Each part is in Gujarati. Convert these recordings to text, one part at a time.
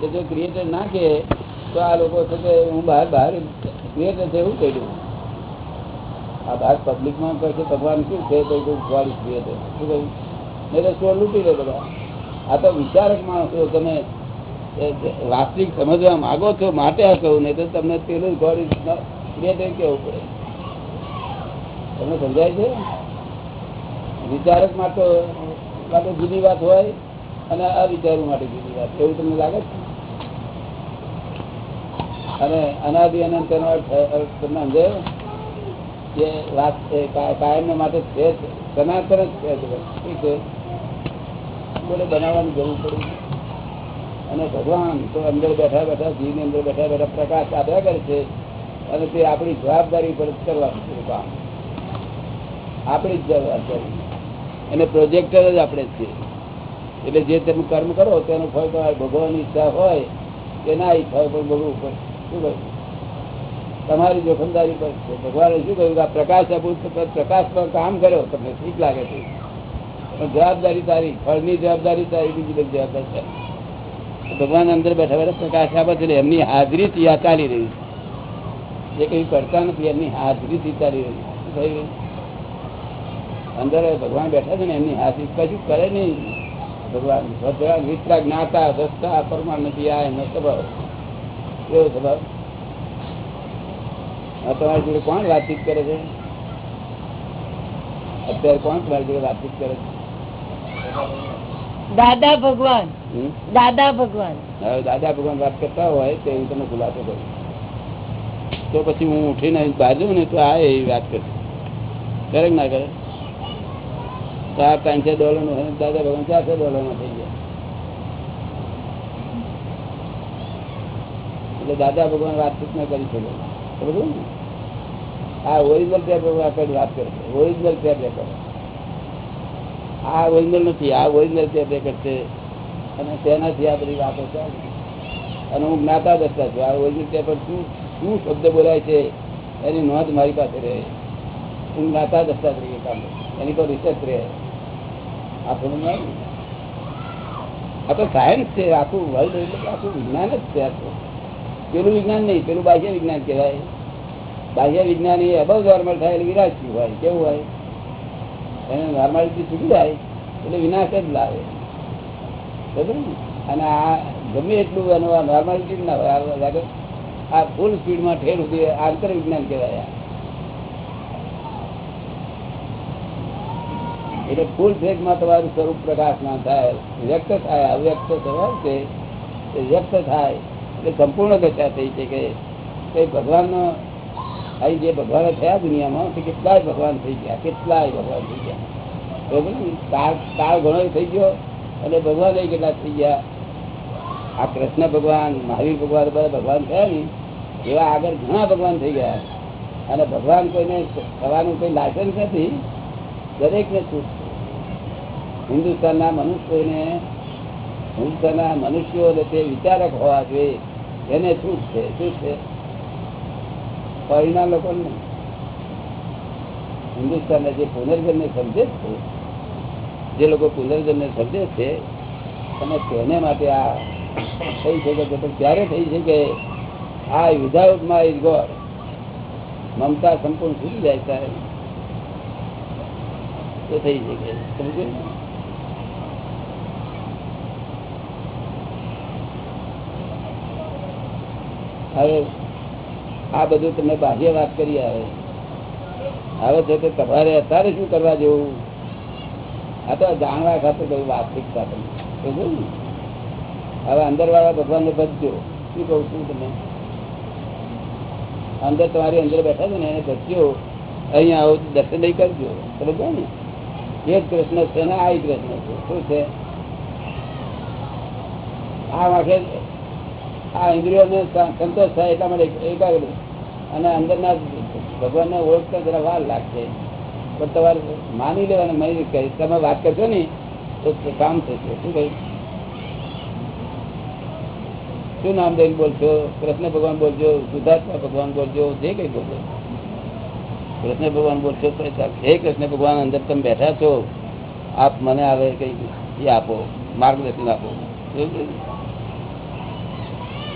કે જો ક્રિએટર ના કહે, તો આ લોકો છે હું બહાર બહાર ક્રિએટર છે એવું કહ્યું આ બહાર પબ્લિકમાં કહે છે, ભગવાન શું છે? તો ગોડ ક્રિએટર શું કહ્યું? નહીં તો સ્ટોર લે બધા. આ તો વિચારક માણસો, તમે વાસ્તવિક સમજવા માંગો છો, માટે આ કહું, નહીં તો તમને પેલું ગોડ ઇઝ ક્રિએટર કેવું પડે? તમને સમજાય છે? વિચારક માટે માટે જુદી વાત હોય અને અવિચારું માટે જુદી વાત. એવું તમને લાગે છે? અને અનાદિ અનંત એનો અર્થ તમને સમજાયો? જે વાત કાયમ માટે છે, સનાતન જ છે. ઠીક છે? બોલે બનાવવાની જરૂર પડી અને ભગવાન તો અંદર બેઠા બેઠા, જીવની અંદર બેઠા બેઠા પ્રકાશ આપ્યા કરે છે. અને તે આપણી જવાબદારી પર કરવાનું છે કામ. આપણી જ જવાબદારી. અને પ્રોજેક્ટર જ આપણે છીએ એટલે જે તમે કર્મ કરો, તેનું ફળ તમારે ભગવાનની ઈચ્છા હોય કે ના ઈચ્છા હોય પણ ભોગવવું પડે શું કહ્યું તમારી જોખમદારી પર છે. ભગવાને શું કહ્યું કે આ પ્રકાશ આપું તો પ્રકાશ પર કામ કર્યો, તમને ઠીક લાગે છે. પણ જવાબદારી તારી, ફળની જવાબદારી તારી, બીજી બધી જવાબદારી તારી. તો ભગવાન અંદર બેઠા બેઠા પ્રકાશ આપે છે એટલે એમની હાજરીથી આ ચાલી રહી છે. જે કઈ કરતા નથી, એમની હાજરીથી ચાલી રહી છે. શું થઈ રહ્યું? અંદર ભગવાન બેઠા છે ને, એમની હાજરી કશું કરે નહીં. ભગવાન ભગવાન વિતરા જ્ઞાતા, દસતા પરમાન નથી આ એમનો સ્વભાવ. કેવો સ્વભાવ? આ તમારી જોડે કોણ વાતચીત કરે છે? અત્યારે કોણ તમારી જોડે વાતચીત કરે છે? દાદા ભગવાન. દાદા ભગવાન. હવે દાદા ભગવાન વાત કરતા હોય તો હું તમને ખુલાસો કરું. તો પછી હું ઉઠીને બહાર જાઉં ને તો આ એવી વાત કરશે. કરે ના કરે? ચાર પાંચસો ડોલરનું દાદા ભગવાન ચારસો ડોલરમાં થઈ ગયા એટલે દાદા ભગવાન વાતચીત ન કરી શકે. આ ઓરિજિનલ ટેપ રેકોર્ડ વાત કરે ઓરિજિનલ ટેપ આ ઓરિજિનલ નથી, આ ઓરિજિનલ ટેપ છે. અને તેનાથી આ બધી વાતો ચાલે અને હું જ્ઞાતા દસતા છું. આ ઓરિજિનલ ટેપ શું શું શબ્દ બોલાય છે, એની નોંધ મારી પાસે રહે. હું જ્ઞાતા દસતા તરીકે કામ એની પર રિસર્ચ રહે. આ આ તો સાયન્સ છે. આખું વર્લ્ડ એટલે આખું વિજ્ઞાન જ છે આખું પેલું વિજ્ઞાન નહીં, પેલું બાહ્ય વિજ્ઞાન કહેવાય. બાહ્ય વિજ્ઞાન એ અબવ નોર્મલ થાય એટલે વિનાશ હોય, કેવું હોય? એને નોર્માલિટી છૂટી જાય, એટલે વિનાશ જ લાવે. અને આ ગમે એટલું એનું આ નોર્માલિટી ના હોય, આ ફૂલ સ્પીડમાં ઠેર સુધી આંતર વિજ્ઞાન કહેવાય એટલે ફૂલ ફેગમાં તમારું સ્વરૂપ પ્રકાશ ના થાય, વ્યક્ત થાય, અવ્યક્ત સ્વભાવ છે વ્યક્ત થાય. સંપૂર્ણ દશા થઈ છે કે કઈ ભગવાનનો અહીં જે ભગવાન થયા દુનિયામાં, તે કેટલાય ભગવાન થઈ ગયા, કેટલાય ભગવાન થઈ ગયા. બરોબર ને? ઘણો થઈ ગયો, અને ભગવાન કેટલા થઈ ગયા? આ કૃષ્ણ ભગવાન, મહાવીર ભગવાન, બધા ભગવાન થયા ને, એવા આગળ ઘણા ભગવાન થઈ ગયા. અને ભગવાન કોઈને થવાનું કોઈ લાયસન્સ નથી, દરેકને છૂટ હિન્દુસ્તાનના મનુષ્યોને હિન્દુસ્તાનના મનુષ્યો તે વિચારક હોવા જોઈએ. એને શું છે? શું છે? પરિણામ લોકો હિન્દુસ્તાનના જે પુનર્જન્મને સમજે છે, જે લોકો પુનર્જન્મને સમજે છે, અને તેને માટે આ થઈ શકે છે. પણ ત્યારે થઈ શકે આ વિધાઉટ માય ઇઝ ગોડ મમતા સંપૂર્ણ સુધી જાય ત્યારે તો થઈ શકે. સમજો ને? હવે આ બધું તમે બાહ્ય વાત કરી આવે. હવે છે કે તમારે અત્યારે શું કરવા જેવું? આ તો જાણવા ખાતે કઈ વાર્ષિક સાથે હવે અંદર વાળા ભગવાનને ભજજો. શું કહું છું તમે અંદર તમારી અંદર બેઠા છે ને, એને ભજજો. અહીંયા આવો તો દર્શન નહીં કરજો. સમજો ને? એક કૃષ્ણ છે ને, આ કૃષ્ણ છે. શું છે? આ વાંખે આ ઇન્દ્રિયોને સંતોષ થાય એટલા માટે એકાગ્ર. અને અંદરના ભગવાનને ઓળખતા જરા વાર લાગશે. પણ તમારે માની લેવાનું મેં કહી તમે વાત કરશો ને, તો કામ થશે. શું કહ્યું? શું નામ દઈને બોલશો? કૃષ્ણ ભગવાન બોલજો સુધાર્થમાં ભગવાન બોલજો, જે કઈ બોલજો કૃષ્ણ ભગવાન બોલશો હે કૃષ્ણ ભગવાન, અંદર તમે બેઠા છો. આપ મને આવે કઈ એ આપો, માર્ગદર્શન આપો.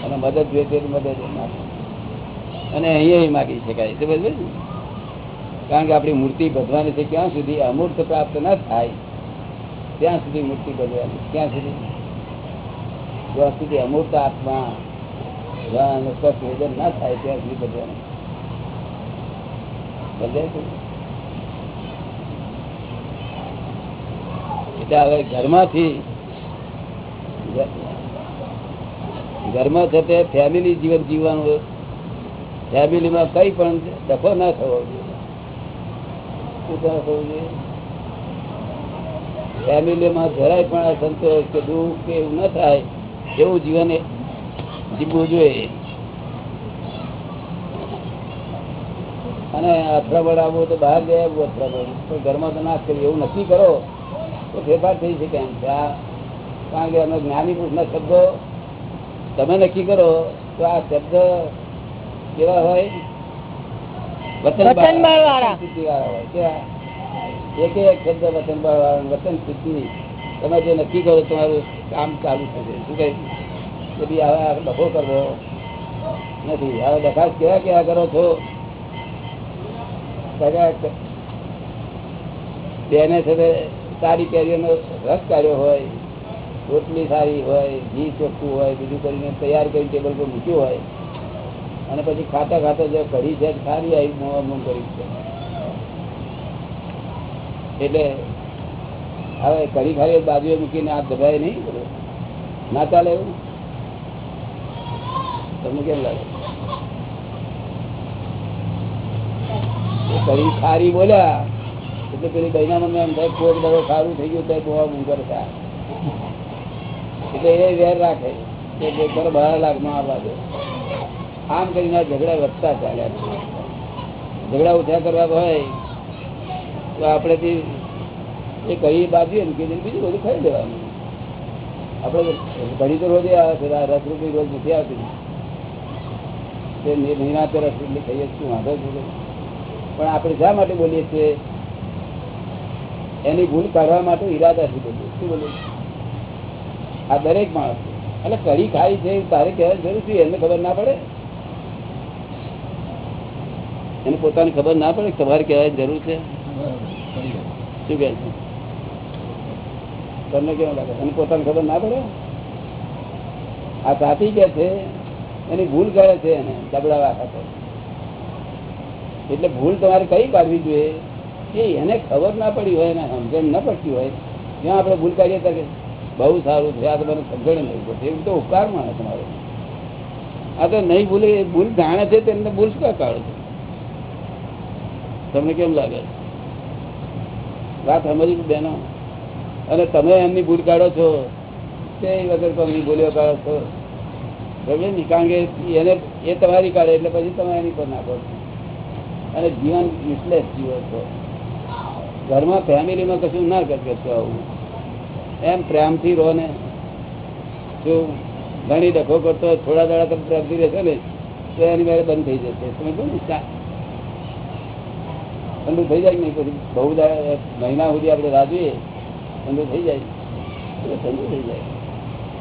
અને મદદ જોઈએ મદદ અને અહીંયા માગી શકાય તો બધું કારણ કે આપણી મૂર્તિ બધવાની છે ક્યાં સુધી? અમૂર્ત પ્રાપ્ત ન થાય, ત્યાં સુધી મૂર્તિ બધવાની ક્યાં સુધી? જ્યાં સુધી અમૂર્ત આત્મા જ્યાં વેદન ના થાય, ત્યાં સુધી સમજાય એટલે હવે ઘરમાંથી ઘરમાં છે તે ફેમિલી જીવન જીવવાનું ફેમિલીમાં કઈ પણ ડખો ના થવો જોઈએ. ફેમિલીમાં જરાય પણ અસંતોષ કે દુઃખ કે એવું ન થાય, એવું જીવન જીવવું જોઈએ. અને અથડામણ આવવું તો બહાર જાય આવવું અથડામણ પણ ઘરમાં તો ના કરી, એવું નક્કી કરો. તો ફેરફાર થઈ શકે એમ. છે કારણ કે અમે જ્ઞાની પુરુષના શબ્દો તમે નક્કી કરો તો આ શબ્દ કેવા હોય? વતનબાળ વાળા. હોય. કેવા એક એક શબ્દ વતનબાળ વાળા વતન સિદ્ધિ. તમે જે નક્કી કરો તમારું કામ ચાલુ થશે શું કહે કે ભઈ હવે ડખો કરવો નથી. હવે ડખાશ કેવા કેવા કરો છો? બેને છે સારી કેરીઓનો રસ કાઢ્યો હોય. રોટલી સારી હોય, ઘી ચોખ્ખું હોય, બીજું કરીને તૈયાર કરી ટેબલ પર મૂક્યું હોય, અને પછી ખાતા ખાતા જે કઢી છે સારી આવી મોં મોં કરી એટલે હવે કઢી ખાલી બાજુએ મૂકીને આ દબાય નહીં? ના ચાલે એવું તમને કેમ લાગે? કઢી સારી બોલ્યા, એટલે પેલી બહેના મને એમ થાય કોઈક દડો સારું થઈ ગયું, તો બહુ મુંગર થાય. એટલે એ વેર રાખે કે બે કરો બાર લાખમાં આવવા દે. આમ કરીને ઝઘડા વધતા ચાલ્યા છે. ઝઘડા ઉઠ્યા કરવા હોય તો આપણે એ કઈ બાજુ ને કે બીજું બધું ખાઈ લેવાનું. આપણે ઘડી તો રોજે આવે છે રસ રૂપી રોજ નથી આવતી. તે મહિના તો રસ રૂપી ખાઈએ શું વાંધો છે? પણ આપણે શા માટે બોલીએ છીએ? એની ભૂલ કાઢવા માટે ઈરાદાથી બોલીએ શું બોલીએ આ દરેક માણસ. એટલે કઢી ખાઈ છે તારે કહેવાની જરૂર છે, એને ખબર ના પડે? એને પોતાની ખબર ના પડે તમારે કહેવાની જરૂર છે? શું કહે છે? તમને કેવું લાગે? એને પોતાને ખબર ના પડે? આ સાથી કે છે, એની ભૂલ કરે છે એને દબડાવા ખાતે એટલે ભૂલ તમારે કઈ કાઢવી જોઈએ? કે એને ખબર ના પડી હોય, એને સમજણ ના પડતી હોય, ત્યાં આપણે ભૂલ કાઢીએ કે બહુ સારું છે. આ તો મને સમજણ એવું તો ઉપકાર માને તમારો આ તો નહીં ભૂલે ભૂલ જાણે છે તેમને ભૂલ શું કાઢો છો? તમને કેમ લાગે? વાત સમજી બેનો. અને તમે એમની ભૂલ કાઢો છો. તે વગર કોમની ભૂલ્યો કાઢો છો. સમજે ને? કારણ કે એને, એ તમારી કાઢે એટલે પછી તમે એની પર નાખો છો. અને જીવન યુઝલેસ જીવો છો. ઘરમાં ફેમિલીમાં કશું ના કરશો આવું. એમ પ્રેમથી રહો ને. જો ઘણી ડખો કરતો થોડા દાડા તમે પ્રેમથી રહેશો ને, તો એની મારે બંધ થઈ જશે. તમે ને ઠંડુ થઈ જાય નહીં? પછી બહુ મહિના સુધી આપણે રાહ ઠંડુ થઈ જાય. ઠંડુ થઈ જાય.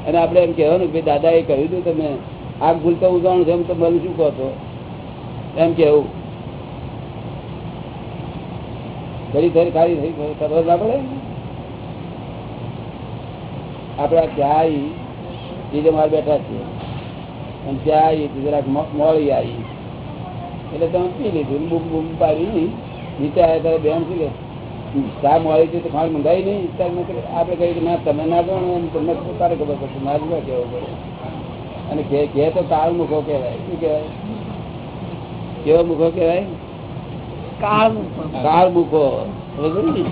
અને આપણે એમ કહેવાનું કે દાદાએ કહ્યું હતું તમે આ ભૂલ તો હું જાણું છું એમ તો મને શું કહો એમ કેવું ઘડી થઈ ખાલી થઈ, ખબર ના પડે આપણે આ ચા માર બેઠા છીએ અને ત્યાં આવી જરાક મોડી આવી. એટલે તમે પી લીધું બૂમ બૂમ પાડી. નીચે આવ્યા ત્યારે બેન શું કે ચા મળી છે તો ખાણ મંગાવી નહીં. ત્યારે મેં આપણે કહ્યું કે ના તમે ના જાણો એમ તમને તારે ખબર પડશે મારે ના કહેવું પડે? અને કે કે તો કાળ મુખો કહેવાય. શું કહેવાય? કેવો મુખો કહેવાય? કાળ કાળ મુખો. બરોબર ને?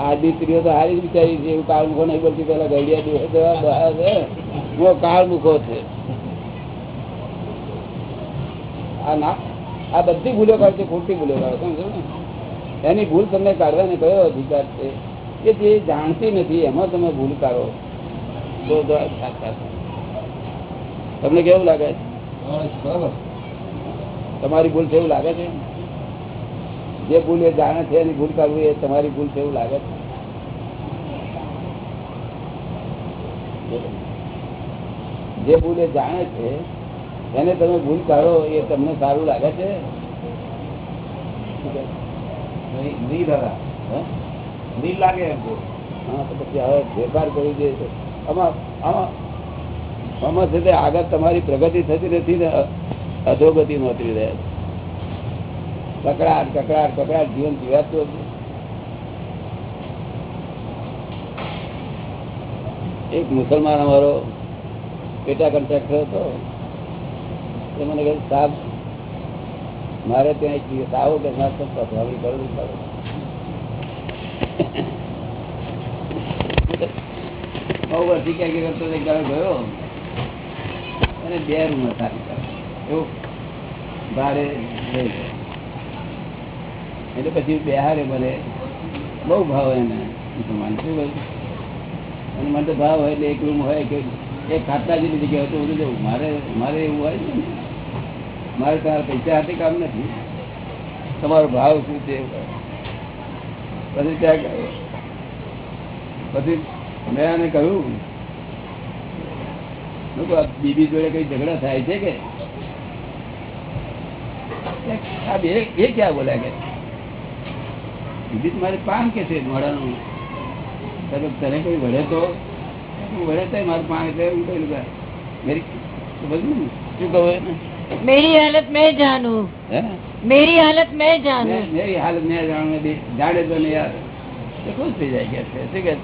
આદિ સ્ત્રીઓ તો હારી બિચારી છે એવું કાળ મુખો નહીં બોલતી પેલા ગડિયા દિવસે જવા છે. હું કાળ મુખો છે. આ ના આ બધી ભૂલો કાઢશે ખોટી ભૂલો કાઢે સમજો ને? એની ભૂલ તમને કાઢવાને કયો અધિકાર છે? કે જે જાણતી નથી એમાં તમે ભૂલ કાઢો. તો આ. તમને કેવું લાગે? છે તમારી ભૂલ એવું લાગે છે? જે ભૂલ એ જાણે છે એની ભૂલ કરવી એ તમારી ભૂલ છે એવું લાગે છે. જે ભૂલ એ જાણે છે એને તમે ભૂલ કાઢો એ તમને સારું લાગે છે? નહીં દાદા. નહીં લાગે એમ. હા તો પછી હવે ફેરફાર કરી દે છે આમાં આમાં આમાં છે આગળ તમારી પ્રગતિ થતી નથી ને અધોગતિ નોતરી રહે છે. કકડાટ કકડાટ કકડાટ, જીવન જીવાતું હતું. એક મુસલમાન અમારો પેટા કોન્ટ્રાક્ટર હતો. એ મને કહે, સાહેબ, મારે ત્યાં એક દિવસ આવો કે મારે તો પડે. બહુ વર્ષથી ક્યાંક કરતો એક દાડો ગયો. અને બે રૂમ હતા એવું ભાડે લઈ ગયો. એટલે પછી બિહારે ભલે. બહુ ભાવ એને. મુસલમાન શું કહ્યું અને મને તો ભાવ હોય એટલે એક રૂમ હોય કે એક ખાતા જેવી જગ્યા હોય તો બધું જવું મારે મારે એવું હોય છે ને. મારે તમારા પૈસા હાથે કામ નથી. તમારો ભાવ શું છે? પછી ત્યાં પછી મેં આને કહ્યું, બીબી જોડે કઈ ઝઘડા થાય છે કે આ બે એ ક્યાં બોલ્યા કે? વિદિત મારે પાન કે છે મોડાનું તને કોઈ વળે તો? હું વળે તો મારું પાન એટલે હું કહ્યું મેરી બધું શું કહું મેરી હાલત મેં જાણું. મેરી હાલત મેં જાણું. મેરી હાલત મેં જાણું જાણે તો નહીં યાર. ખુશ થઈ જાય કે છે શું કે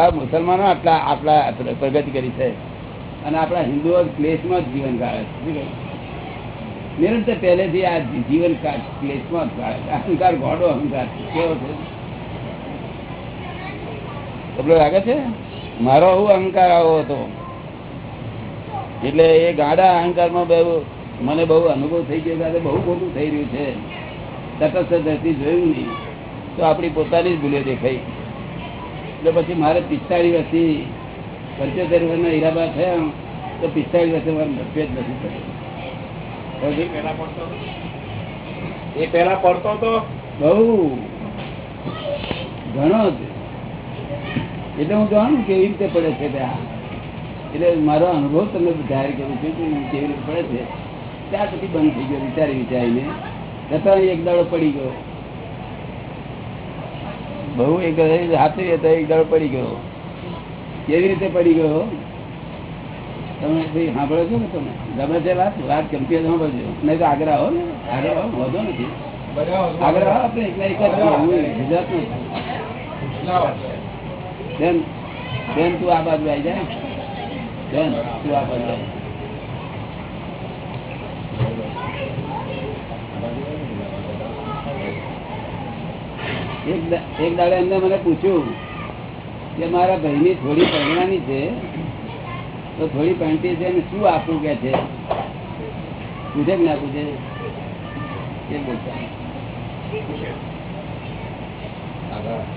આ મુસલમાનો આટલા આટલા પ્રગતિ કરી છે. અને આપણા હિન્દુઓ ક્લેશમાં જ જીવન ગાળે છે શું કહે નિરંતર પહેલેથી આ જીવન ક્લેશમાં જ. અહંકાર ગોડો અહંકાર, કેવો છે? લાગે છે? મારો આવું અહંકાર આવો હતો. એટલે એ ગાડા અહંકારમાં બહુ મને બહુ અનુભવ થઈ ગયો ત્યારે બહુ ખોટું થઈ રહ્યું છે. તટસ્થ ધરતી જોયું નહીં. તો આપણી પોતાની જ ભૂલે દેખાઈ. એટલે પછી મારે પિસ્તાળીસ વર્ષથી પંચોતેર વર્ષના હીરાબા થયા. તો પિસ્તાળીસ વર્ષે મારે મતભેદ નથી થયો. એ પેલા પડતો તો? બહુ. ઘણો એટલે હું જાણું કેવી રીતે પડે છે એટલે મારો અનુભવ તમને જાહેર કરું છું કે કેવી રીતે પડે છે. ત્યાર પછી બંધ થઈ ગયો, વિચારી વિચારીને. છતાં એક દાડો પડી ગયો. બહુ એક હાથે એક દાડો પડી ગયો. કેવી રીતે પડી ગયો? તમે ભાઈ સાંભળો છો ને તમે, ગમે વાત વાત ગમતી સાંભળજો નહીં તો આગળ આવો ને આવો વધો નથી આગળ આપણે એકલા એક જ. હું. બેન બેન, તું આ બાજુ આવી જાય બેન, તું આ બાજુ આવી એક દાડે એમને મને પૂછ્યું કે મારા ભાઈની થોડી પહેરવાની છે તો થોડી પહેણતી છે ને શું આપવું કે છે? પૂછે કે ના પૂછે? એ બોલતા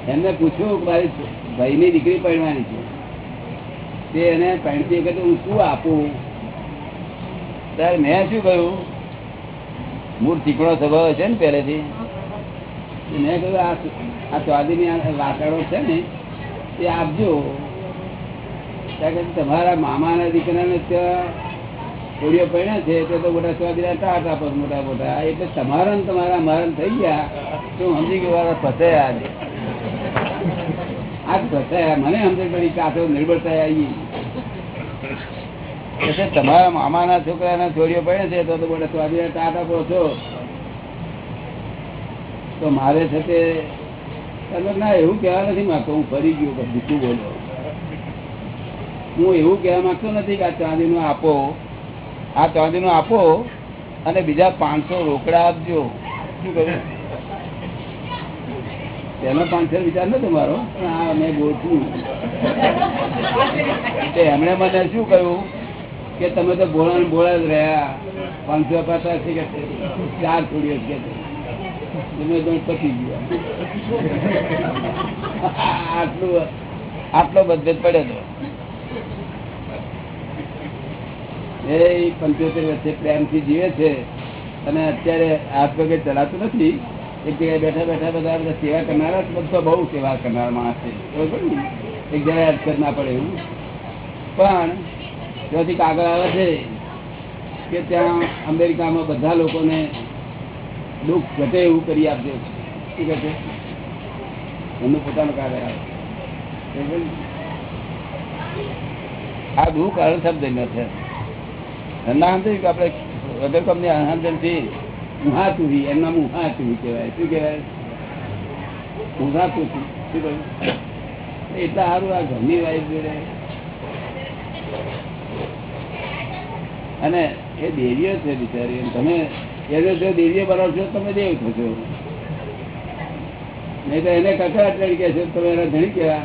એમને પૂછ્યું મારી ભાઈની દીકરી પહેરવાની છે. તે એને પહેણતી વખતે હું શું આપું? ત્યારે મેં શું કહ્યું? મૂળ ચીકણો સ્વભાવ છે ને પહેલેથી. મેં કહ્યું, આ સ્વાદીની વાસણો છે ને, તે આપજો. ત્યાં મામા તમારા મામાના દીકરાને ત્યાં પડ્યા છે એટલે તો મોટા સ્વાદીરા ટાટ આપો મોટા મોટા. એટલે તમારા ને તમારા મારા ને થઈ ગયા. તો સમજી ગયો વાળા ફસાયા આજે? આજ ફસાયા. મને સમજ પડી કાતો નિર્ભરતા આવી એટલે તમારા મામાના છોકરાના છોડીઓ પડે છે, તો મોટા સ્વાદીના ટાટ આપો છો. તો મારે છે તે તમે ના, એવું કહેવા નથી માગતો. હું ફરી ગયો બધું બોલો. હું એવું કહેવા માંગતો નથી કે આ ચાંદીનું આપો. આ ચાંદીનું આપો અને બીજા પાંચસો રોકડા આપજો. શું કહ્યું તેનો પાંચસો વિચાર નથી મારો મેં ગોઠવું. એમણે મને શું કહ્યું? કે તમે તો ભોળા ભોળા જ રહ્યા. પાંચસો કે છે. ચાર છોડીઓ કે છે. તમે તો પતી ગયા. આટલું આટલો બધે પડે તો. એ પંચોતેર વર્ષે પ્રેમથી જીવે છે. અને અત્યારે હાથ પગે ચલાતું નથી. એક જગ્યાએ બેઠા બેઠા બધા બધા સેવા કરનારા બધો બહુ સેવા કરનારા માણસ છે? એક જગ્યાએ અડચણ ના પડે એવું. પણ ત્યાંથી કાગળ આવે છે કે ત્યાં અમેરિકામાં બધા લોકોને દુઃખ ઘટે એવું કરી આપજો શું કહે છે? એમનું પોતાનું કાગળ આવે. આ દુઃખ અણશબ્દ છે. ના સારું આ ઘરની વાઈફ અને એ દેવીઓ છે બિચારી. તમે એને જો દેવીઓ છો, તમે દેવ થશો નહીં તો એને કકડાટ તરીકે છે, તમે એને ધણી કેવા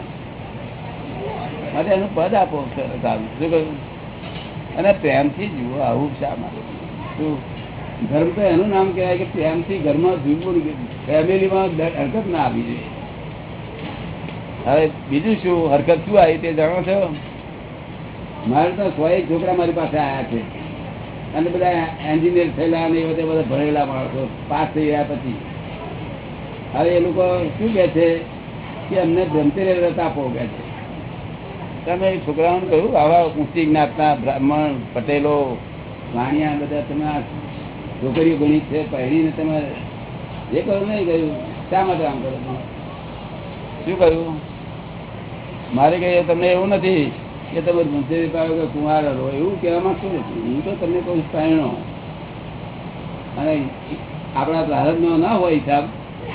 માટે એનું પદ આપો, સારું. શું કહ્યું? અને પ્રેમથી જુઓ, આવું શા માટે? ધર્મ તો એનું નામ કહેવાય કે પ્રેમથી ઘરમાં જીવવું ફેમિલીમાં હરકત ના આવી જોઈએ. હવે બીજું શું? હરકત શું આવી તે જાણો છો? મારે તો સો એક છોકરા મારી પાસે આવ્યા છે. અને બધા એન્જિનિયર થયેલા અને એ બધા બધા ભણેલા માણસો પાસ થઈ ગયા પછી. હવે એ લોકો શું કે છે? કે અમને ધનતેરે વ્રત આપો કહે છે. તમે છોકરાઓને કહ્યું, આવા ઊંચી જ્ઞાતના બ્રાહ્મણ, પટેલો, વાણિયા બધા તમે આ છોકરીઓ ગણિત છે, પહેરીને તમે એ કહ્યું નહીં કહ્યું. શા માટે આમ કરો શું કહ્યું? મારે કહીએ તમને એવું નથી કે તમે મંત્રી પાડો કે કુમાર રહો, એવું કહેવામાં શું નથી? હું તો તમને કહું છું પહેણો અને આપણા ભારતનો ના હોય હિસાબ,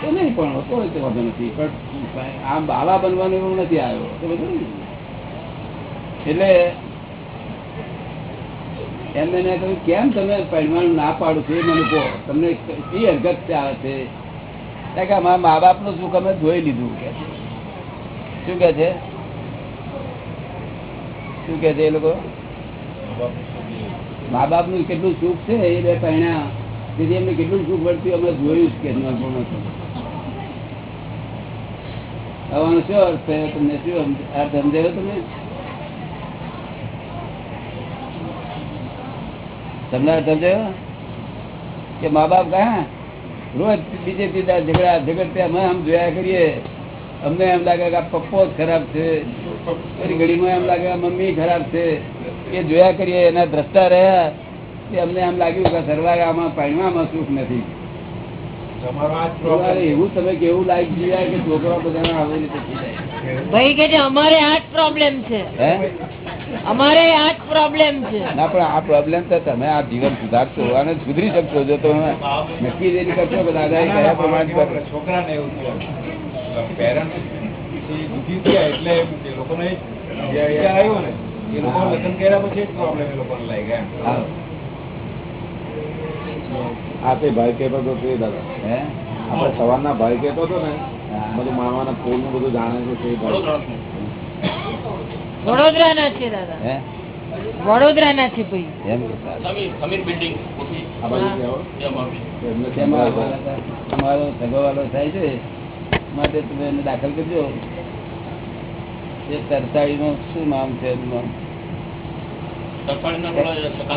તો નહીં પણ તો તો વાંધો નથી. પણ આમ બાવા બનવાનું એવું નથી આવ્યો. તો બધું. એટલે એમને મેં કહ્યું, કેમ તમે પરિમાણ ના પાડો છો? મને કહો. તમને કઈ હરકત ચાલે છે? કે અમારા મા બાપનું સુખ અમે જોઈ લીધું. કે શું કે છે? શું કે છે એ લોકો? મા બાપનું કેટલું સુખ છે? એ બે પહેણા. તેથી એમને કેટલું સુખ પડતું અમે જોયું જ કે હવે શું અર્થ થયો? તમને શું અર્થ સમજાયો તમે? તમને સમજાયો કે મા બાપ કહા રોજ બીજે બીજા ઝઘડા ઝઘડતે અમે આમ જોયા કરીએ. અમને એમ લાગે કે આ પપ્પો જ ખરાબ છે. ઘણી ઘડીમાં એમ લાગે મમ્મી ખરાબ છે. એ જોયા કરીએ એના દ્રષ્ટા રહ્યા. કે અમને એમ લાગ્યું કે સરવારે આમાં પાણીમાં સુખ નથી. એવું તમે કેવું લાઈક જીવ્યા કે છોકરા બધા આવી રીતે ભાઈ કે અમારે આ જ પ્રોબ્લેમ છે. અમારે આ જ પ્રોબ્લેમ છે. ના પણ આ પ્રોબ્લેમ તો તમે આ જીવન સુધારશો અને સુધરી શકશો જો તમે નક્કી જ કરશો કે દાદા કયા પ્રમાણે છોકરાને એવું થયું. Parents દુઃખી થયા એટલે એ લોકોને આવ્યો ને એ લોકો લગ્ન કર્યા પછી જ પ્રોબ્લેમ એ લોકોને લાગી ગયા આ તે ભાઈ કહેતો હતો એ દાદા. હે? આપણે સવારના ભાઈ કહેતો હતો ને. બધું મામાના ફૂલનું બધું જાણે છે તે વડોદરા ના છે દાદા. હે? વડોદરા ના છે ભાઈ. એમ કહેતા. આ બાજુ આવો એમને તેમાં સંભળાવો. તમારો સગવાલો થાય છે માટે તમે એને દાખલ કરજો. એ તરસાળી નું શું નામ છે એનું નામ?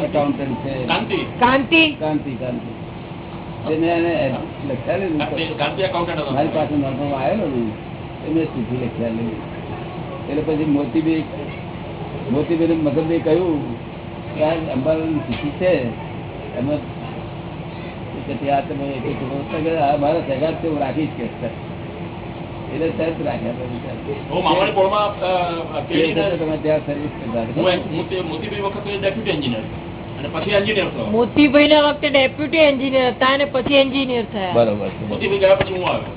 એકાઉન્ટન્ટ કાંતિ. કાંતિ? કાંતિ લખાયેલું મારી પાસે નોંધવામાં આવેલો ને એ મેં ચિઠ્ઠી લખાયેલી એટલે પછી મોતીબી મોતીબી મગનભાઈ કહ્યું કે આ અંબાલાલની ચિઠ્ઠી છે. એમાં તમે એક આ મારા સગા છે હું રાખીશ કે. એટલે તરત રાખ્યા પછી તમે ત્યાં સર્વિસ કરતા મોતીભાઈ વખતે ડેપ્યુટી એન્જિનિયર અને પછી મોતીભાઈ ના વખતે ડેપ્યુટી એન્જિનિયર હતા અને પછી એન્જિનિયર થયા. બરોબર. મોતીભાઈ ગયા પછી હું આવ્યો.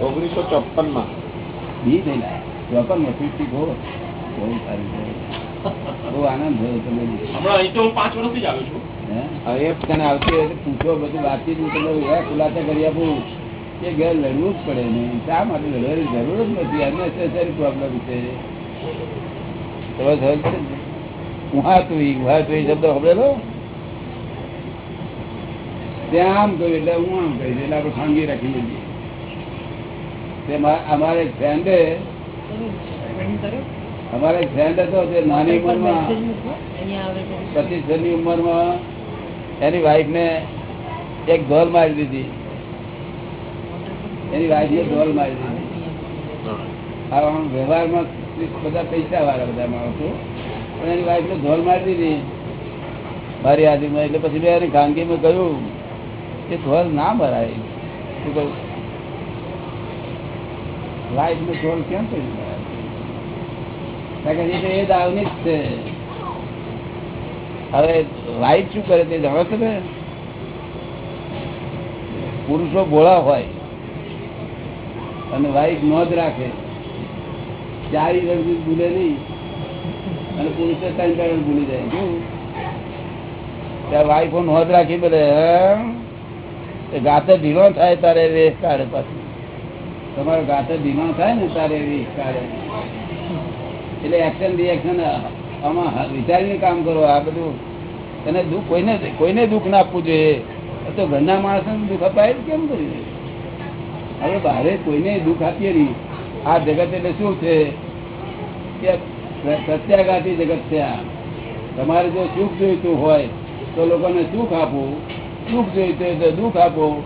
ઓગણીસો ચોપનમાં બી થયેલા ચોપનમાં ફિફ્ટી ફોર બહુ સારી બહુ આનંદ થયો તમે હમણાં અહીં તો હું પાંચ વર્ષથી જ આવ્યો છું. હવે એ તને આવતી પૂછો બધું વાતચીત હું તમને ખુલાસા કરી આપું કે ઘેર લડવું જ પડે નહીં. શા માટે લડવાની જરૂર જ નથી? અનનેસેસરી પ્રોબ્લેમ છે. અમારે ફ્રેન્ડે અમારે ફ્રેન્ડ હતો તે નાની ઉંમરમાં અહીંયા આવે છે પચીસ વર્ષની ઉંમરમાં એની વાઈફ ને એક ઢોલ મારી દીધી. એની વાઈફ ને ધોલ મારી દીધી. વ્યવહારમાં બધા પૈસા વાળા બધા માણસો. પણ એની વાઈફ ધોલ મારી દીધી મારી હાજરીમાં એટલે પછી મેં એની ખાનગીમાં કહ્યું કે ધોલ ના ભરાય શું કહ્યું વાઈફ ને ધોલ કેમ કે એ દાવની જ છે. હવે વાઈફ શું કરે તે જાણો છો ને પુરુષો ભોળા હોય અને વાઈફ નોંધ રાખે. ચારી વર્ષ ભૂલે નહીં. અને પુરુષ ત્રણ વર્ષ ભૂલી જાય. ત્યાં વાઈફો નોંધ રાખી બધે? ગાતે ઢીલો થાય તારે રેસ કાઢે પાછું. તમારો ગાતે ઢીલો થાય ને તારે રેસ કાઢે. એટલે એક્શન રિએક્શન આમાં વિચારીને કામ કરો આ બધું. તને દુઃખ કોઈને કોઈને દુઃખ ના આપવું જોઈએ. તો ઘરના માણસોને દુઃખ અપાય કેમ કર્યું હવે બહારે કોઈને દુઃખ આપીએ નહીં. આ જગત એટલે શું છે? કે સત્યાઘાતી જગત છે આ. તમારે જો સુખ જોઈતું હોય, તો લોકોને સુખ આપવું સુખ જોઈતું હોય તો દુઃખ આપો.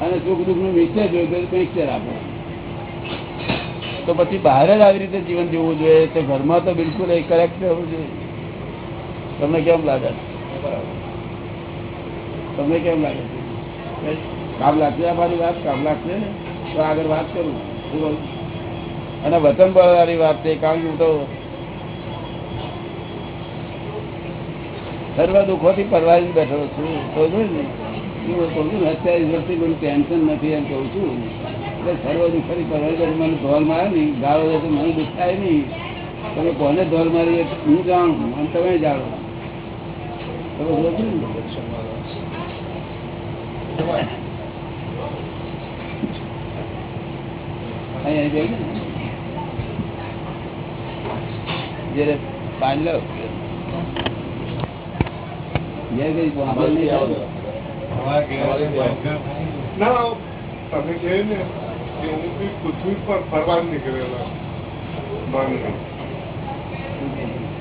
અને સુખ દુઃખનું મિક્સર જોઈતું હોય તો મિક્સર આપો. તો પછી બહાર જ આવી રીતે જીવન જીવવું જોઈએ. તો ઘરમાં તો બિલકુલ એ કરેક્ટ રહેવું જોઈએ. તમને કેમ લાગે? તમને કેમ લાગે? કામ લાગશે આ મારી વાત? કામ લાગશે? તો આગળ વાત કરું. શું? અને વતન વાળી વાત છે કારણ કે હું તો સર્વ દુઃખો થી પરવારી બેઠો છું. અત્યારે ટેન્શન નથી એમ કહું છું. મને ધોલ મારે નહીં. તો મને દુઃખ થાય નહીં. તમે કોને ધોલ મારી હું જાણું. અને તમે જાણો. ને? અહીં અહીં બેસી ને. જયારે પાણી લો તમે કહે ને કે હું બી પૃથ્વી પર ફરવા જ નીકળેલો. માનવી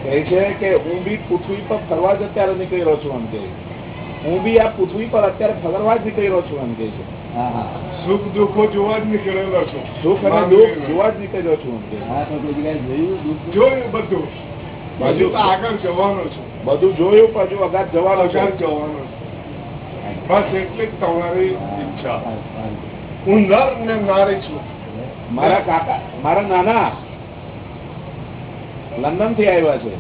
કહે છે કે હું બી પૃથ્વી પર ફરવા જ અત્યારે નીકળી રહ્યો છું એમ કે હું બી આ પૃથ્વી પર અત્યારે ફરવા જ નીકળી રહ્યો છું એમ કે છે. હા હા. સુખ દુઃખો જોવા જ નીકળેલો છું. સુખ અને દુઃખ જોવા જ નીકળ્યો છું. જોયું બધું. બાજુ આગળ જવાનો છું. બધું જોયું પણ હજુ જવાનો આગળ જવાનો બસ એટલી જ તમારી ઈચ્છા. હા, નર ને નારી છું. મારા કાકા મારા નાના લંડનથી આવ્યા છે.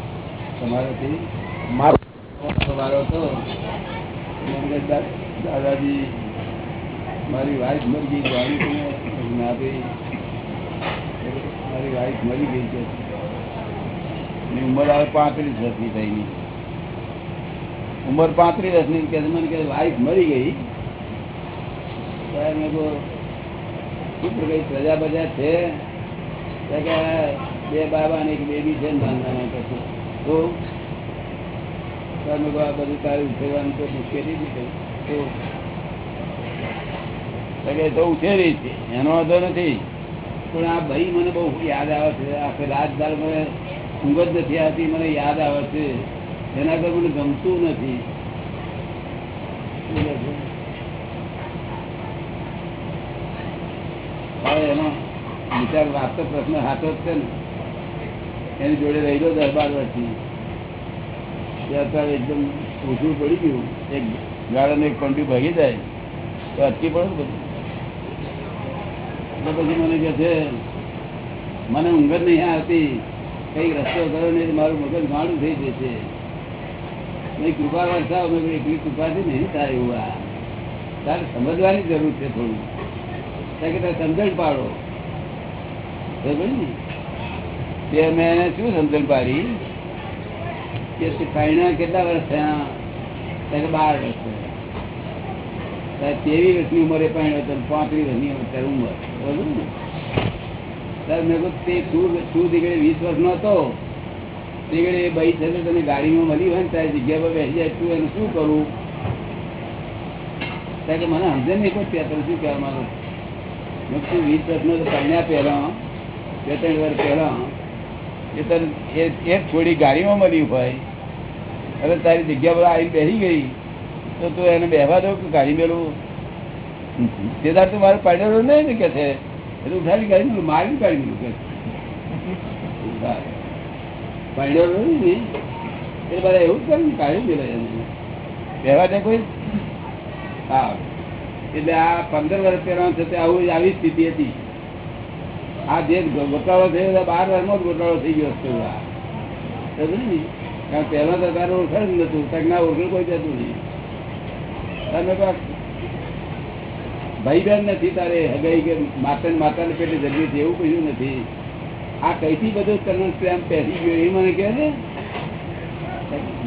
તમારાથી? મારો સવારો હતો દાદાજી મારી વાઈફ મરી ગઈ જાણી ના ભાઈ મારી વાઈફ મરી ગઈ છે. એની ઉંમર હવે પાંત્રીસ વર્ષની થઈની ઉંમર પાંત્રીસ વર્ષની કે મને કે વાઈફ મરી ગઈ. ત્યારે મેં કહું શું કઈ પ્રજા બજા છે? કે બે બાબા ને એક બેબી છે નાના કશું તો? આ બધું તારી ઉઠેવાનું તો મુશ્કેલી નહીં છે. તો કે તો ઉઠેરી છે. એનો વાંધો નથી. પણ આ ભાઈ મને બહુ યાદ આવે છે. આખે રાત મને ઊંઘ જ નથી આવતી. મને યાદ આવે છે. એના પર મને ગમતું નથી. એનો વિચાર વાસ્તવ પ્રશ્ન સાચો જ છે ને. એની જોડે રહી ગયો દસ બાર વર્ષથી અત્યારે એકદમ ઓછું પડી ગયું. એક ગાળાને એક પંડ્યું ભાગી જાય તો અટકી પડે બધું. એટલે પછી મને કહે છે, મને ઊંઘ નહીં આવતી. કઈ રસ્તો કરો નહીં મારું મગજ માળું થઈ જશે. નહીં કૃપા વરસાવ મેં એટલી કૃપાથી નહીં થાય એવું આ. તારે સમજવાની જરૂર છે થોડું. કારણ કે તારે સમજણ પાડો. બરાબર ને? તે મેં એને શું સમજણ પાડી? કે તે પાયણા કેટલા વર્ષ થયા? ત્યારે બાર વર્ષ થયા. તેવી વર્ષની ઉંમરે પણ હતો પાંત્રીસ વર્ષની અત્યારે ઉંમર. બરોબર ત્યારે મેં કહું તે શું તું દીકરે વીસ વર્ષનો હતો? દીકરે એ ભાઈ છે તમે ગાડીમાં મળી હોય ને તારી જગ્યા પર બેસી જાય, તું એનું શું કરું? કારણ કે મને સમજે નહીં કોઈ ત્યાં તમે શું કહેવા માંગો? મેં કીધું, વીસ વર્ષનો તો પાણ્યા પહેલા, બે ત્રણ વર્ષ પહેલા. એ તને એ થોડી ગાડીમાં મળી હોય. હવે તારી જગ્યા પર આવી બેસી ગઈ. તો તું એને બેહવા દો કે ગાડી મેળવું? તે દાર તું મારે પાડેલો નહીં ને કે છે. એટલે ઉઠાડી ગાડી મેળવું મારી ગાડી મેળવું કે. પાડેલો નહીં ને. એ બધા એવું જ કરે ને કાઢી મેળવે એને. કહેવા દે કોઈ? હા. એટલે આ પંદર વર્ષ પહેલા તે આવું આવી સ્થિતિ હતી. આ જે ગોટાળો થયો બાર વર્ષમાં જ ગોટાળો થઈ ગયો હતો? કારણ પહેલા તો તારું ઓળખાણ જ નતું કાંઈક ના ઓળખણ કોઈ જતું નહીં. ભાઈ બહેન નથી તારે હગાઈ કે માતા માતાને પેટે જગ્યા એવું કશું નથી. આ કઈથી બધું તને પ્રેમ પહેરી ગયો એ મને કહે છે?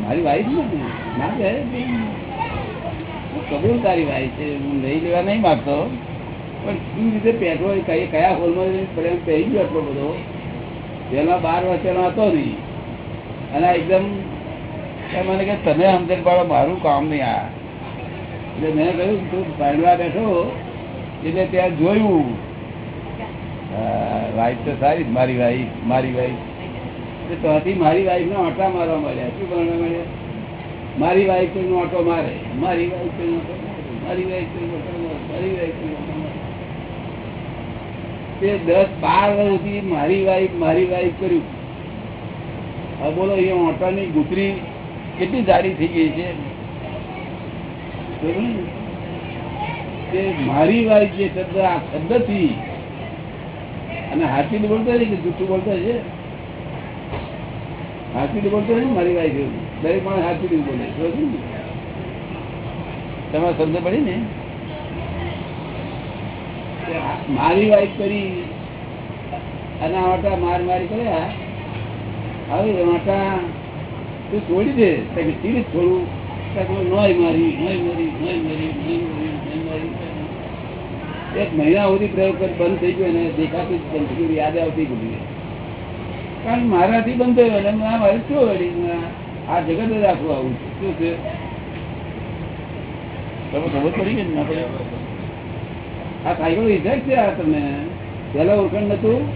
મારી વાઈફ નથી ના કહે. કબૂલ તારી વાઈફ છે, હું લઈ લેવા નહીં માગતો. પણ શું રીતે પહેરવો કઈ કયા હોલમાં પ્રેમ પહેરી ગયો એટલો બધો? પેલા બાર વર્ષેનો હતો નહીં. અને એકદમ મને કે તને સમજણ પાડો મારું કામ નહીં આ. એટલે મેં કહ્યું તું ભાંડવા બેઠો એટલે ત્યાં જોયું. વાઈફ તો સારી મારી વાઈફ મારી વાઈફ. એટલે ત્યાંથી મારી વાઈફ ને ઓટા મારવા મળ્યા. શું ભણવા મળ્યા? મારી વાઈફ નો ઓટો મારે મારી. વાઈફ મારી. વાઈફ મારી. વાઈફ તે દસ બાર વર્ષથી મારી વાઈફ મારી વાઈફ કર્યું. હવે બોલો એ ઓટાની ગુતરી કેટલી જાડી થઈ ગઈ છે? ને? મારી વાઈફ જે શબ્દ આ શબ્દથી અને હાથી બોલતો કે જૂઠું બોલતો છે હાથી બોલતો છે મારી વાઈફ દરેક માણસ હાથી બોલે તમારે સમજ પડી ને? મારી વાઈફ કરી, અને આટા માર મારી કર્યા. હવે આટા તું છોડી દે તો કે સીરીજ છોડું. એક મહિના સુધી પ્રયોગ બંધ થઈ ગયો અને દેખાતું જ યાદ આવતી ગઈ કારણ મારાથી બંધ થયો અને મારે શું વળી? આ જગત જ આખું આવું શું છે? આ તમે. પહેલા ઓળખાણ નતું.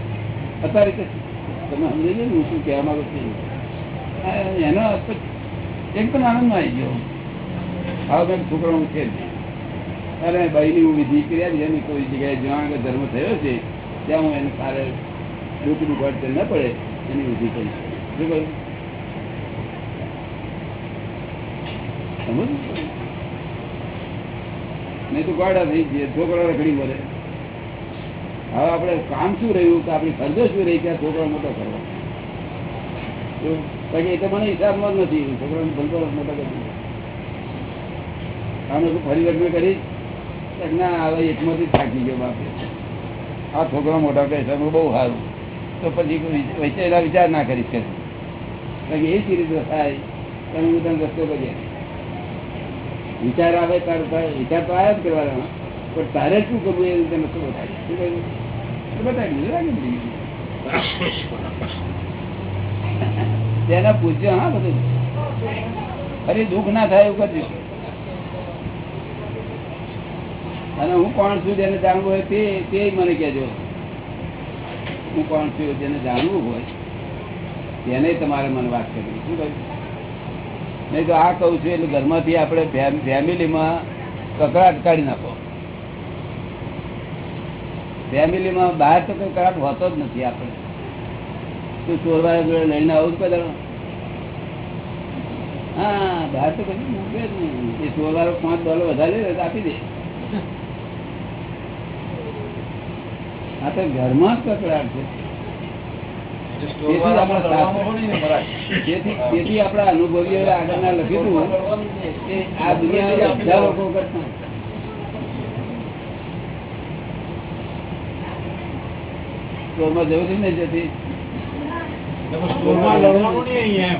અત્યારે તમે સમજી ગયા ને હું શું કહેવા માંગુ છું. આ એનો એકદમ આનંદમાં આવી ગયો. આવો કંઈક છોકરાનું છે. અરે ભાઈની હું વિધિ કર્યા છે એની કોઈ જગ્યાએ જ્યાં ધર્મ થયો છે, ત્યાં હું એને સારે દુઃખનું ઘટ ન પડે, એની વિધિ કરી શકું સમજ નહીં તો ગાડા થઈ જઈએ છોકરા રખડી મળે હવે આપણે કામ શું રહ્યું? કે આપણી ફરજો શું રહી આ છોકરો મોટો કરવો પછી એ તો મને હિસાબમાં જ નથી. છોકરાને ભલતો મોટો કરી આમે ફરી લગ્ન કરી ના આવે એકમાંથી થાકી ગયો બાપે. આ છોકરો મોટા કહે છે બહુ સારું. તો પછી એના વિચાર ના કરીશ કે કારણ એ રીતે થાય. તમે હું તમને રસ્તો કરીએ વિચાર આવે તારો થાય વિચાર તો આવ્યા જ કરવાના. પણ તારે શું કરવું એ રીતે નતું બતાવી શું કહ્યું બતાવી દીધું તેને પૂછ્યો હા, બધું. અરે દુઃખ ના થાય એવું કરજો. અને હું કોણ છું જેને જાણવું હોય તે તે મને કહેજો. હું કોણ છું જેને જાણવું હોય, તેને તમારે મને વાત કરવી. શું કહ્યું? નહીં તો આ કહું છું એટલે ઘરમાંથી આપણે ફેમિલીમાં કકડાટ કાઢી નાખો. ફેમિલીમાં બહાર તો કકડાટ હોતો જ નથી આપણે. તું ચોરવાળા જોડે લઈને આવું જ હા બહાર તો કશું મૂકે જ નહીં. એ ચોરવાળો પાંચ ડોલર વધારે લે આપી દે. આ તો ઘરમાં જ કકડાટ છે. તેથી આપણા તેથી અનુભવીઓ આગળના લખ્યું કે આ દુનિયા બધા લોકો કરતા. ચોરમાં જવું છે ને જેથી સ્ટોરમાં લડવાનું નહીં અહીંયા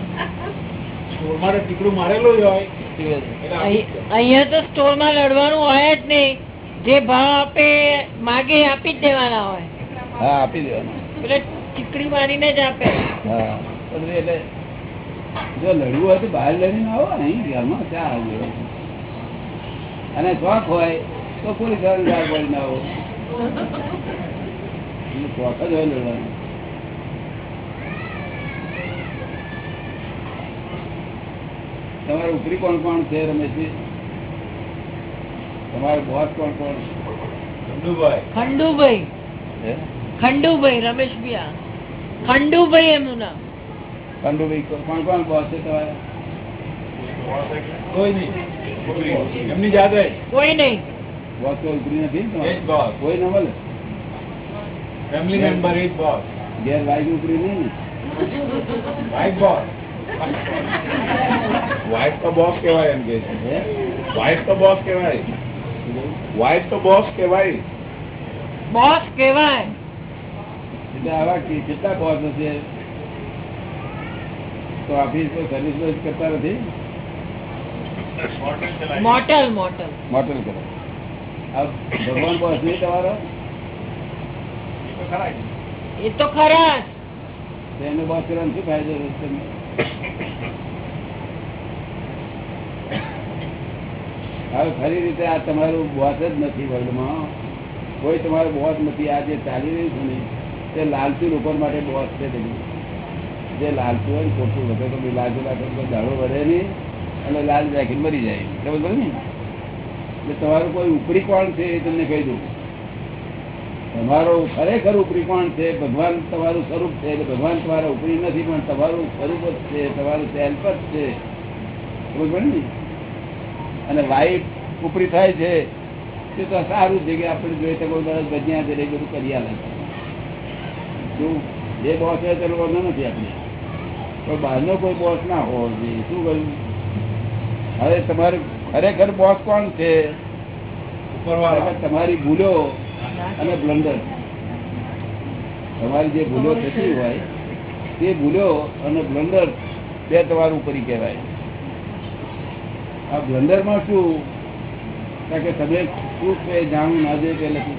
સ્ટોરમાં તો ટીકડું મારેલું જ હોય. અહીંયા તો સ્ટોરમાં લડવાનું હોય જ નહીં. જે ભાવ આપે માગે આપી જ દેવાના હોય. હા આપી દેવાનું. એટલે મારીને જ આપે. હા બધું એટલે જો લડવું હોય તો બહાર લડીને આવો અહીં ઘરમાં ચા આવ્યો અને શોખ હોય તો પોલીસ ઘર ગાળ પડીને આવો. એટલે શોખ જ હોય લડવાનું. તમારે ઉપરી કોણ કોણ છે રમેશજી? તમારો બોસ કોણ કોણ? ખંડુભાઈ. ખંડુભાઈ. રમેશ ભૈયા. ખંડુભાઈ એમનું નામ. ખંડુભાઈ કોણ કોણ બોસ છે તમારે? કોઈ નહીં. એમની જાતે. કોઈ નહીં. બોસ તો ઉપરી નથી. કોઈ ન મળે? ફેમિલી મેમ્બર ઇઝ બોસ ઘેર વાઈફ ઉપરી નહીં વાઇફ બોસ વાઇફ તો બોસ કહેવાય એમ કે છે હે? વાઇફ તો બોસ કહેવાય વાઇફ તો બોસ કહેવાય બોસ કેવાય એટલે આવા કે- કેટલા બોસ હશે તો ઓફિસ તો સર્વિસ બસ કરતા નથી મોટલ મોટલ મોટલ કરો આ ભગવાન બોસ નહીં તમારો એ તો ખરા જ. તો એને બોસ કરવાનો શું ફાયદો છે તમને? હવે ખરી રીતે આ તમારું બોસ જ નથી વર્લ્ડમાં. કોઈ તમારો બોસ નથી. આ જે ચાલી રહ્યું છે ને, તે લાલચુ લોકો માટે બોસ છે તેની જે લાલચુ હોય ખોટું વધે તો લાલચુ લાગે કોઈ દાડો વળે નહીં, અને લાલ રાખીને મરી જાય. ખબર ને? એટલે તમારું કોઈ ઉપરી કોણ છે એ તમને કહી દઉં. તમારો ખરેખર ઉપરી કોણ છે? ભગવાન તમારું સ્વરૂપ છે એટલે ભગવાન તમારા ઉપરી નથી પણ તમારું સ્વરૂપ જ છે તમારું સેલ્ફ જ છે. ને? અને વાઈફ ઉપરી થાય છે તે તો સારું છે કે આપણે જોઈ શકો દરજ ભજ્યા છે બધું કરી આવે શું? જે બોસ હોય તેનો વાંધો નથી આપણે. પણ બહારનો કોઈ બોસ ના હોવો જોઈએ શું કહ્યું હવે તમારે ખરેખર બોસ કોણ છે? તમારી ભૂલો અને બ્લન્ડર. તમારી જે ભૂલો થતી હોય તે ભૂલો અને બ્લન્ડર બે તમારું ઉપરી કહેવાય. આ બ્લન્ડરમાં શું કે તમે શું છે જાણવું ના જોઈએ કે નથી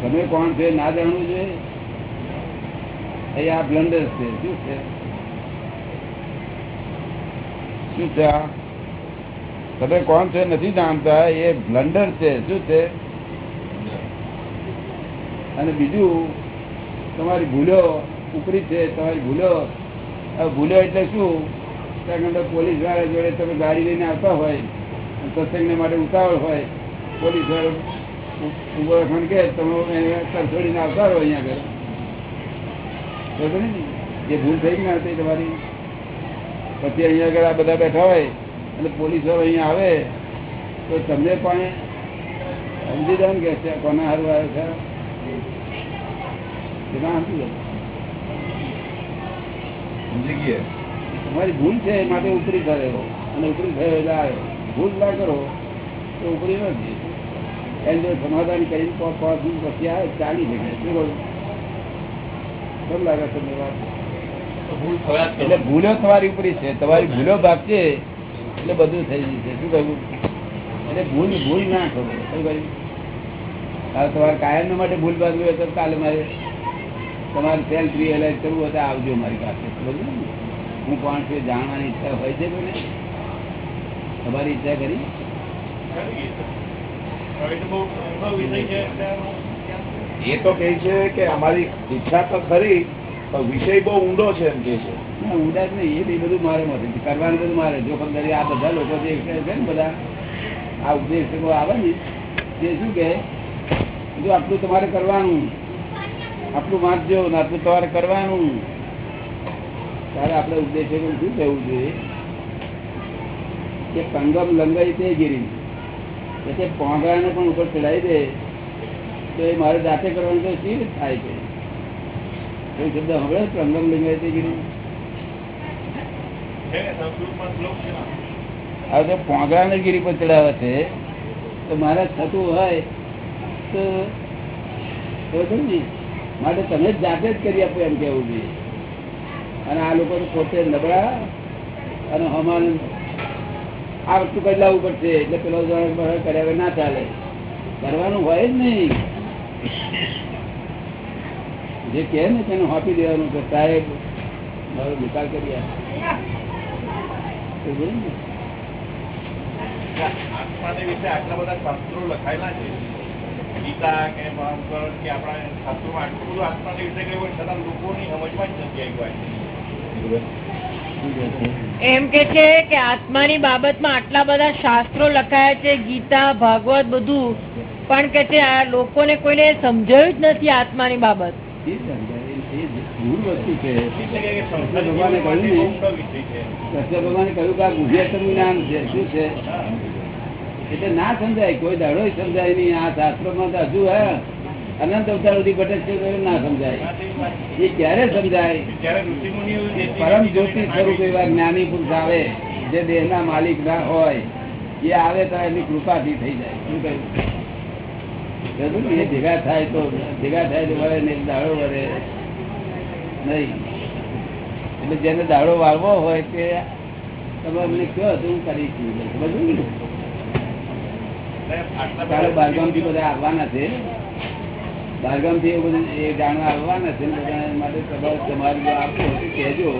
તમે કોણ છે ના જાણવું જોઈએ? એ આ બ્લન્ડર છે. શું છે? શું છે આ? તમે કોણ છે નથી જાણતા, એ બ્લન્ડર છે, શું છે? અને બીજું, તમારી ભૂલો ઉપરી છે, તમારી ભૂલો ભૂલો એટલે શું? પોલીસવાળા જોડે તમે ગાડી લઈને આવતા હોય, સત્સંગને માટે ઉતાવળ હોય પોલીસ વાળો ઊભો રાખવાનું કે તમે એને સર છોડીને આવતા રહો અહીંયા આગળ. જે ભૂલ થઈ ના હતી તમારી. પછી અહીંયા આગળ આ બધા બેઠા હોય અને પોલીસ વાળો અહીંયા આવે તો તમને પણ સમજી જાવ કે છે કોના હારું આવે છે? તમારી ભૂલ છે એ માટે ઉપરી થયો અને ઉપરી થયો એટલે આવે ભૂલ ના કરો તો ઉપરી નથી એની જો સમાધાન કરીને પાંચ પાંચ દિવસ પછી આવે ચાલી શકે. શું કહ્યું કેમ લાગે તમને વાત? ભૂલ એટલે ભૂલો તમારી ઉપરી છે. તમારી ભૂલો ભાગશે. એટલે બધું થઈ જશે શું કહ્યું? એટલે ભૂલ ભૂલ ના કરો. તમારે કાયમ માટે ભૂલ ભાગવી હોય તો કાલે મારે તમારે સેલ્ફ રિયલાઇઝ કરવું હોય તો આવજો મારી પાસે. બધું હું કોણ છું જાણવાની ઈચ્છા હોય છે કોઈને? તમારી ઈચ્છા કરી? એ તો કહે છે કે અમારી ઈચ્છા તો ખરી પણ વિષય બહુ ઊંડો છે એમ કે છે. ઊંડા જ નહીં, એ બધું મારે માંથી કરવાનું બધું મારે. જોખમદારી આ બધા લોકો જે છે ને બધા, આ ઉપદેશકો આવે ને તે શું કે જો આટલું તમારે કરવાનું. આટલું વાંચજો ને આટલું તમારે કરવાનું. ત્યારે આપણે ઉપદેશકો શું કહેવું જોઈએ? કે સંગમ લંગાઈ તે ગીરી. એટલે પોંગરાને પણ ઉપર ચડાવી દે, તો એ મારે જાતે કરવાનું તો સી થાય છે? કોઈ શબ્દ હવે પ્રંગમ ગીરી હવે તો પોંગરાને ગીરી પર ચડાવે છે તો મારે થતું હોય તો ને? માટે તમે જાતે જ કરી આપો એમ કેવું જોઈએ. અને આ લોકો પોતે નબળા અને હમાન આ વસ્તુ કરી લાવવું પડશે. એટલે પેલો કર્યા ના ચાલે. કરવાનું હોય જ નહીં. જે કહે ને તેને હોપી દેવાનું કે સાહેબ મારો નિકાલ કરી આપો. આટલા બધા શાસ્ત્રો લખાયેલા છે. ગીતા કે મહાભારત કે આપણા શાસ્ત્રોમાં આટલું બધું આત્માને વિશે કહ્યું હોય છતાં લોકોની સમજમાં જ નથી આવ્યું છે? એમ કે છે કે આત્માની બાબતમાં આટલા બધા શાસ્ત્રો લખાયા છે ગીતા ભાગવત બધું. પણ કે છે આ લોકોને કોઈને સમજાયું જ નથી આત્માની બાબત. ભગવાને કહ્યું કે આ ગુહ્યતરનું જ્ઞાન છે, શું છે? એટલે ના સમજાય, કોઈ દાડો સમજાય નહીં. આ શાસ્ત્રોમાં તો હજુ હે. અનંત અવતાર સુધી ભટકશે છે ના સમજાય. એ ક્યારે સમજાય? પરમ જ્યોતિ સ્વરૂપ એવા જ્ઞાની પુરુષ આવે, જે દેહના માલિક ના હોય, એ આવે તો એની કૃપાથી થઈ જાય. શું કહ્યું? ભેગા થાય તો ભેગા થાય તો વળે નહીં, દાડો વળે નહીં. એટલે જેને દાડો વાળવો હોય કે તમે અમને કયો તો હું કરીશ બધું ને? બધા આવવાના આવવાના માટે તમારે તમારે જો આપવું કહેજો.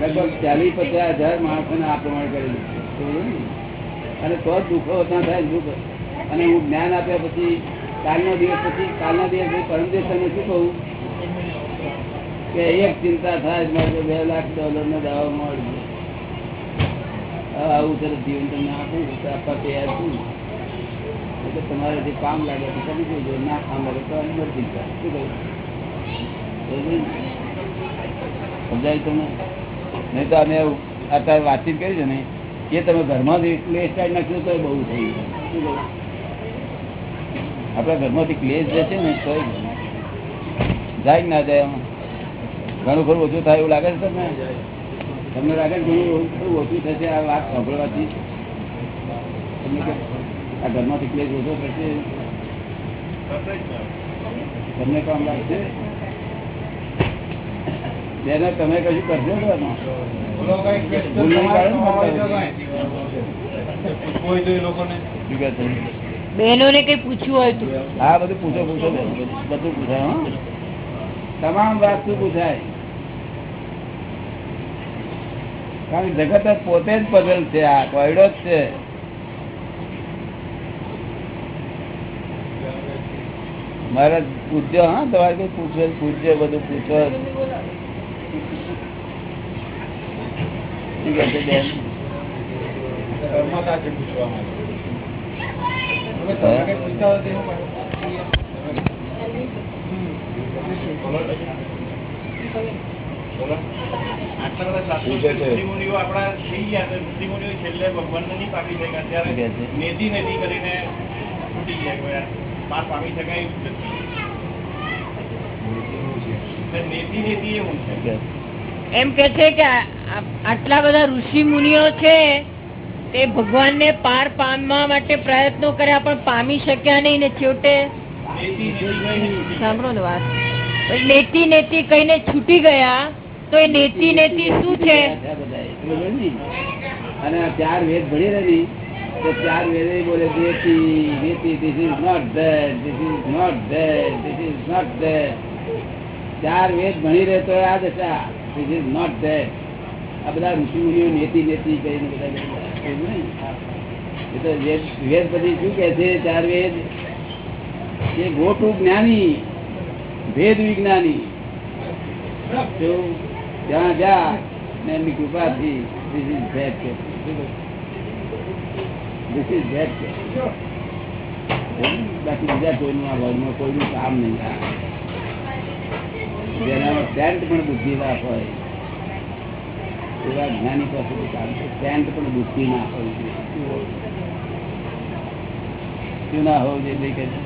લગભગ ચાલીસ પચાસ હજાર માણસોને આ પ્રમાણે કરેલું ને? અને તો જ દુઃખો ના થાય દુઃખ. અને હું જ્ઞાન આપ્યા પછી કાલનો દિવસ પછી કાલના દિવસ પરમ દિવસ તમે શું કહું? કે એક ચિંતા થાય મારે બે લાખ ડોલર નો દાવો મળી હવે આવું સરસ જીવન તમને આપું આપવા તૈયાર છું. એટલે તમારે જે કામ લાગે તો તમે જોજો ના કામ લાગે તો અંદર ચિંતા શું કહું? સમજાય? તમે નહીં તો અમે અત્યારે વાતચીત કરી છે ને? એ તમે ઘરમાંથી ક્લેશ કાઢી નાખ્યો તો બહુ થઈ આપણા ઘરમાંથી ક્લેશ જે છે ને તો જાય ના જાય ઘણું ખરું ઓછું થાય એવું લાગે છે તમને? તમને લાગે છે ઘણું થોડું ઓછું થશે આ વાત સાંભળવાથી? તમને આ ઘરમાંથી ક્લેશ ઓછો થશે? જ. તમને કામ લાગશે? બેનો તમે કશું તમારે પાડો ને હોય તો બતાવો. કાંઈ. પૂછવું હોય તો એ લોકોને શું કહે છે? બહેનોને કઈ પૂછવું હોય તું હા બધું પૂછો પૂછો બધું પૂછાય હો. તમામ વાસ્તુ પૂછાય કારણ કે જગત પોતે જ પઝલ છે આ કોયડો જ છે મારે પૂછજો હા તમારે કઈ પૂછે પૂછજો બધું પૂછો નેતિ નેતિ કરીને છૂટી ગયા કોઈ આ પાર પામી શકાય એવું જ નથી એટલે નેતિ નેતિ એવું છે એમ કે છે કે આટલા બધા ઋષિ મુનિઓ છે તે ભગવાનને પાર પામવા માટે પ્રયત્નો કર્યા પણ પામી શક્યા નહીં ને છેવટે સાંભળો ને વાત. નેતી નેતિ કહીને છૂટી ગયા તો એ નેતિ નેતિ શું છે? ને? અને ચાર વેદ ભણી રહી તો ચાર વેદ બોલે નેતી નેતી this is not that this is not that this is not that ચાર વેદ ભણી રહે તો આ દશા ઇઝ ઇઝ નોટ ધેટ આ બધા ઋષિ મુનિઓ નેતિ નેતિ કહીને બધા. એ તો વેદ પછી શું કે છે, ચાર વેદ? એ ગોટુ જ્ઞાની, ભેદ વિજ્ઞાની. જ્યાં જા ને એમની કૃપાથી ધીસ ઇઝ that કે ધીસ ઇઝ that કે બાકી બીજા કોઈનું આ વર્ગમાં કોઈનું કામ નહીં જેનામાં સેન્ટ પણ બુદ્ધિ ના હોય. એવા જ્ઞાની પાસે કામ છે. સેન્ટ પણ બુદ્ધિ ના હોય? શું ના હોવું જોઈએ કે ના.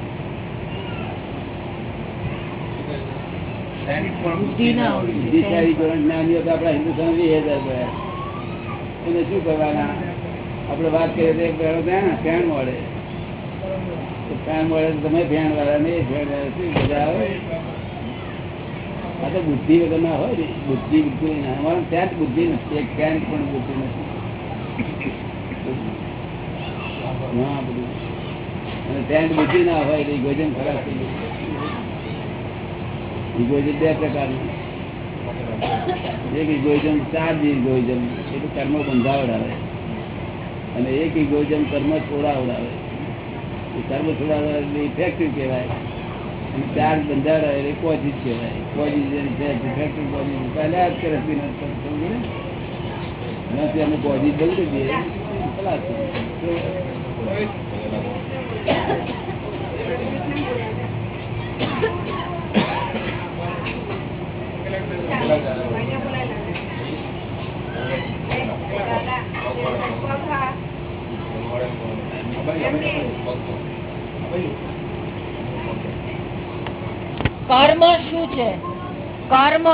બુદ્ધિશાળી ધોરણ જ્ઞાનીઓ તો આપણા હિન્દુસ્તાન વીસ હજાર એને શું કરવાના? આપણે વાત કરીએ તો એક ભેળો ત્યાં ફેણ મળે. તો ફેણ મળે તો તમે ફેણ વાળા ને ફેણ વાળા શું બધા આવે? આ બુદ્ધિ વગર ના હોય ને. બુદ્ધિ બિલકુલ અમારે ત્યાં જ બુદ્ધિ નથી. એક ફેન પણ બુદ્ધિ નથી. હા, બધું. અને જ બે પ્રકારનું. એક ઇગોઇઝમ ચાર્જ ઇગોઇઝમ એટલે કર્મ અને એક ઇગોઇઝમ કર્મ છોડાવડાવે. કર્મ છોડાવડાવે ઇફેક્ટિવ કહેવાય. ચાર બંધારા એટલે કોજી છે કોજી પહેલા જ કરે નથી અમે કોજી જવું દઈએ. Thank you. કર્મ શું છે? કર્મ.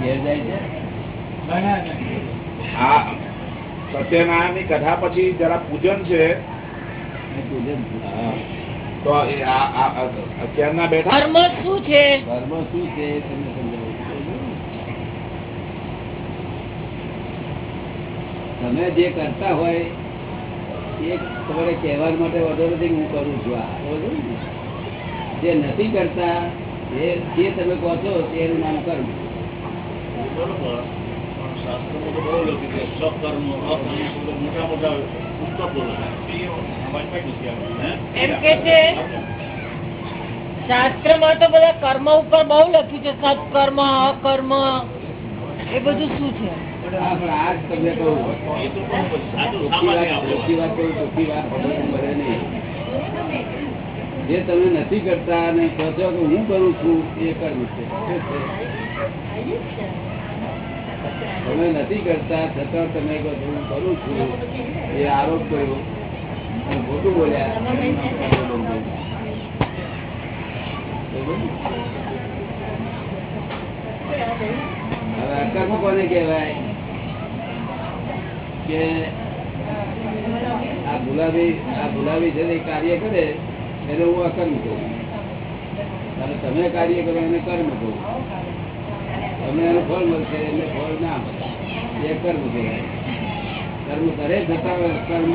ઘેર જાય છે સત્યનારાયણની કથા પછી જરા પૂજન છે. પૂજન તો એ આ આ- આ અત્યારના બેઠા? કર્મ શું છે? કર્મ શું છે તમને સમજાવું તમે જે કરતા હોય એ તમારે કહેવા માટે વધુ નથી હું કરું છું આ. બોલું ને? જે નથી કરતા એ જે તમે કહો છો તેનું નામ કર્મ. બરોબર શાસ્ત્રોમાં તો બહુ લખ્યું છે સકર્મ મોટા મોટા પુસ્તકો? એમ કે છે શાસ્ત્રમાં તો બધા કર્મ ઉપર બહુ લખ્યું છે સત્કર્મ અકર્મ એ બધું શું છે જે તમે નથી કરતા અને કહો છો કે હું કરું છું એ કર્મ છે છે? તમે નથી કરતા, છતાં તમે કરું છું. એ આરોપ કર્યો. ખોટું બોલ્યા? હવે અકર્મ કોને કહેવાય? કે આ ગુલાબી આ ગુલાબી છે કાર્ય કરે, એને હું અકર્મ કહું અને તમે કાર્ય કરો, એને કર્મ કહું તમને એનું ફળ મળશે એને ફળ ના એ કર્મ કહેવાય. કર્મ કરે જતા કર્મ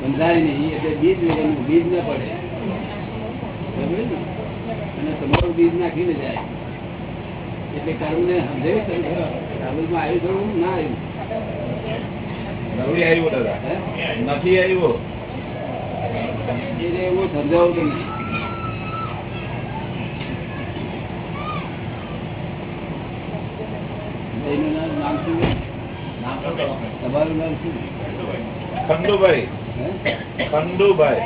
બંધાય નહીં. એટલે બીજ વગરનું બીજ ન પડે. અને તમારું બીજ નાખીને જાય. એટલે કર્મ ને સમજાયું તમે? રાહુલમાં આવ્યું થોડું ના આવ્યું. નથી આવ્યું દાદા નથી આવ્યો. એટલે હું સમજાવું તમને ભાઈનું નામ નામ શું છે? તમારું નામ શું ખંડુભાઈ. ખંડુભાઈ.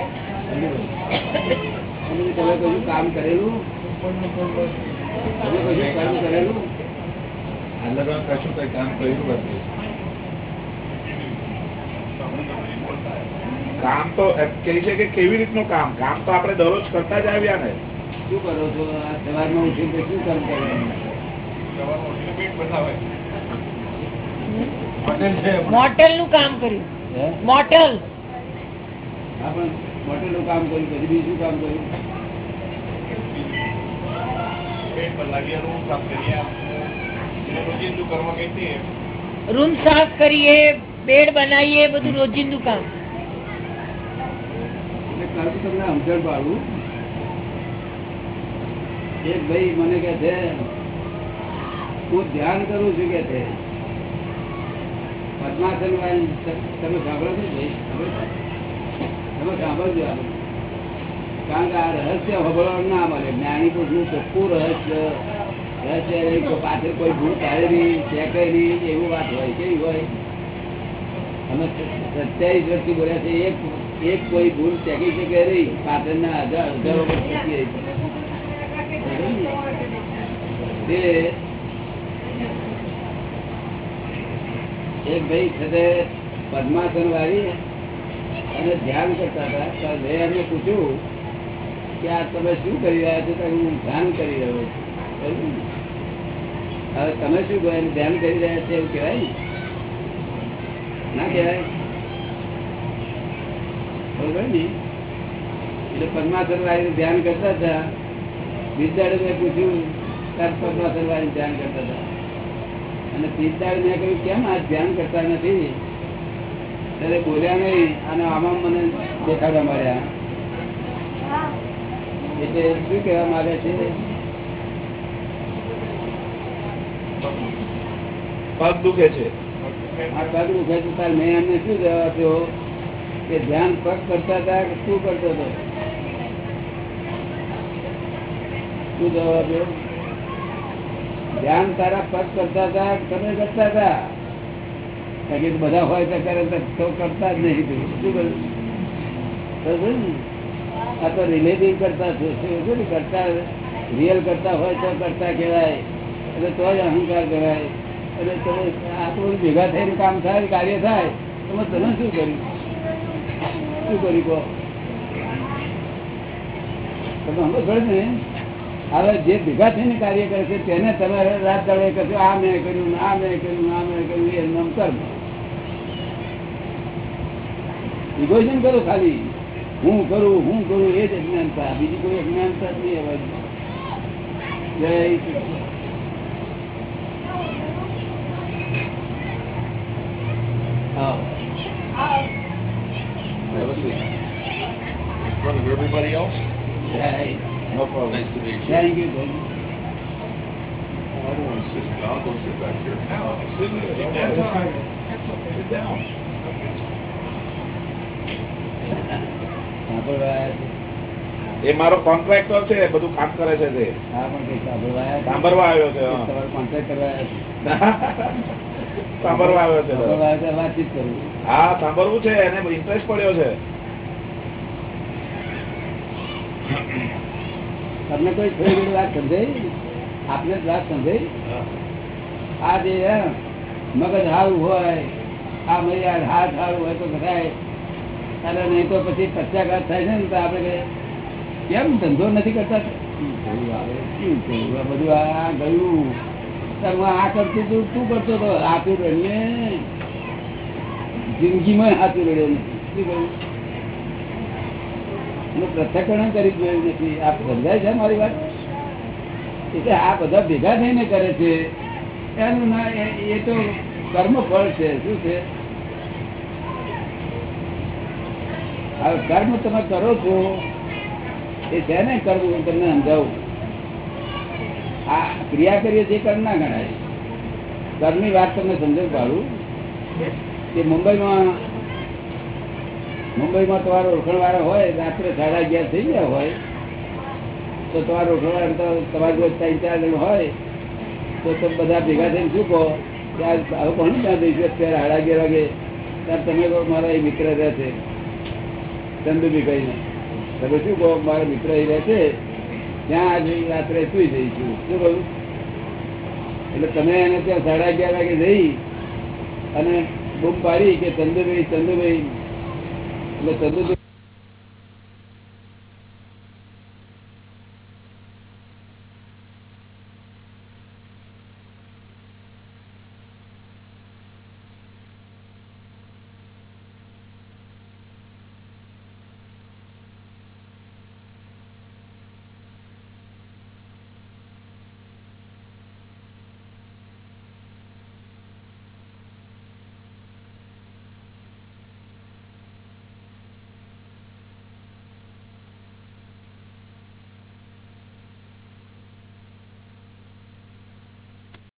તમે કયું કામ કરેલું તમે કયું કામ કરેલું કશું કઈ કામ કર્યું કામ તો કહે છે કે કેવી રીતનું કામ? કામ તો આપણે દરરોજ કરતા જ આવ્યા ને. શું કરો છો? સવારમાં ઉઠીને શું કામ કરવાનું? સવારમાં ઉઠીને પેટ બતાવે. મોટેલનું કામ કર્યું. હે? મોટેલ. નું કામ કર્યું પછી બીજું કામ કર્યું? રૂમ સાફ કરીએ. બેડ બનાવીએ બધું રોજિંદુ કામ. તમને સમજણ પાડું. એક ભાઈ મને કે છે હું ધ્યાન કરું છું કે છે. પદ્માસન તમે સાંભળો છો? તમે સાંભળજો કારણ કે આ રહસ્ય ખબરવાનું ના મળે. જ્ઞાની પુરુષનું ચોખ્ખું રહસ્ય. રહસ્ય પાછળ કોઈ ભૂલ પાડેલી ચેકેલી એવું વાત હોય કેવી હોય. અમે સત્યાવીસ વર્ષથી બોલ્યા છે, એક એક કોઈ ભૂલ ચેકી શકે નહીં. પાછળના હજાર, હજારો વર્ષ ચેકી રહી છે. એક ભાઈ સાથે પદ્માસન વાળી અને ધ્યાન કરતા હતા. મેં એમને પૂછ્યું કે આ તમે શું કરી રહ્યા છો? હું ધ્યાન કરી રહ્યો છું. હવે તમે શું કહો? ધ્યાન કરી રહ્યા છો એવું કહેવાય ના? કહેવાય. બરોબર ને? એટલે પદ્માસન વાળી ધ્યાન કરતા હતા. બીજા મેં પૂછ્યું, તાર પદ્માસન વાળી ધ્યાન કરતા હતા. અને પિસ્તાળ મેં કહ્યું કેમ આ ધ્યાન કરતા નથી? ત્યારે બોલ્યા નહીં અને આમાં મને દેખાડવા મળ્યા એટલે શું કહેવા માંગે છે? પગ દુખે છે. આ પગ દુખે છે. તાર મેં એમને શું જવાબ આપ્યો? કે ધ્યાન પગ કરતા હતા કે શું કરતો હતો? શું જવાબ આપ્યો? ધ્યાન તારા પદ કરતા હતા તમે કરતા હતા કે બધા હોય તો કરે તો કરતા જ નહીં શું કરું? આ તો રિલેટિવ કરતા છે. શું કરતા? રિયલ કરતા હોય તો કરતા કહેવાય. એટલે તો જ અહંકાર કહેવાય. એટલે તમે આ તો બધું ભેગા થઈને કામ થાય, કાર્ય થાય તો તમે શું કર્યું? શું કર્યું કહો? તમે સમજો ખરું ને? હવે જે ભેગા થઈને કાર્ય કરે છે તેને તમે રાત દાડે કરશો આ મેં કર્યું આ મેં કર્યું આ મેં કર્યું એ નામ કર્મ કરો ખાલી. હું કરું હું કરું એ જ અજ્ઞાનતા બીજી કોઈ અજ્ઞાનતા જ નહીં અવાજ જય. Everybody else? જય. No problem. Nice to meet you. Thank you. I don't want to sit down. I'll go sit back here. No, sit sit down. Sit down. આવ્યા છે. એ મારો કોન્ટ્રાક્ટર છે બધું કામ કરે છે તે પણ સાંભળવા આવ્યા છે. સાંભળવા આવ્યો છે હા સાંભળવું છે એને ઇન્ટરેસ્ટ પડ્યો છે તમને કોઈ થોડી ઘણી વાત સમજાઈ? આપને જ વાત સમજાઈ? આ જે મગજ હારું હોય આ મર્યાદ હાથ હારું હોય તો થાય અને નહીં તો પછી પચાઘાત થાય છે ને તો આપણે કેમ ધંધો નથી કરતા. બધું? આ ગયું. હું આ કરતું તું તું કરતો તો આતું રહીને જિંદગીમાં આતું રડ્યો નથી. શું કહ્યું? કર્મ તમે કરો છો, એ છે ને કરવું હું તમને સમજાવું. આ ક્રિયા કરીએ છીએ કર્મ ના ગણાય. કર્મની વાત તમને સમજણ પાડું કે મુંબઈમાં મુંબઈમાં તમારો ઓળખણવાળો હોય, રાત્રે સાડા અગિયાર થઈ ગયા હોય, તો તમારો રોકણવાળા તો તમારી જોડે ત્રણ ચાર જણ હોય, તો તમે બધા ભેગા થઈને શું કહો કે ત્યાં દઈશું અત્યારે સાડા અગિયાર વાગે. ત્યારે તમે કહો મારા એ મિત્ર રહે છે. ચંદુભી કહીને તમે શું કહો? મારા મિત્ર એ રહે છે. ત્યાં આજે રાત્રે સુઈ જઈશું. શું કહ્યું? એટલે તમે એને ત્યાં સાડા અગિયાર વાગે જઈ અને બૂમ પાડી કે ચંદુભાઈ ચંદુભાઈ એટલે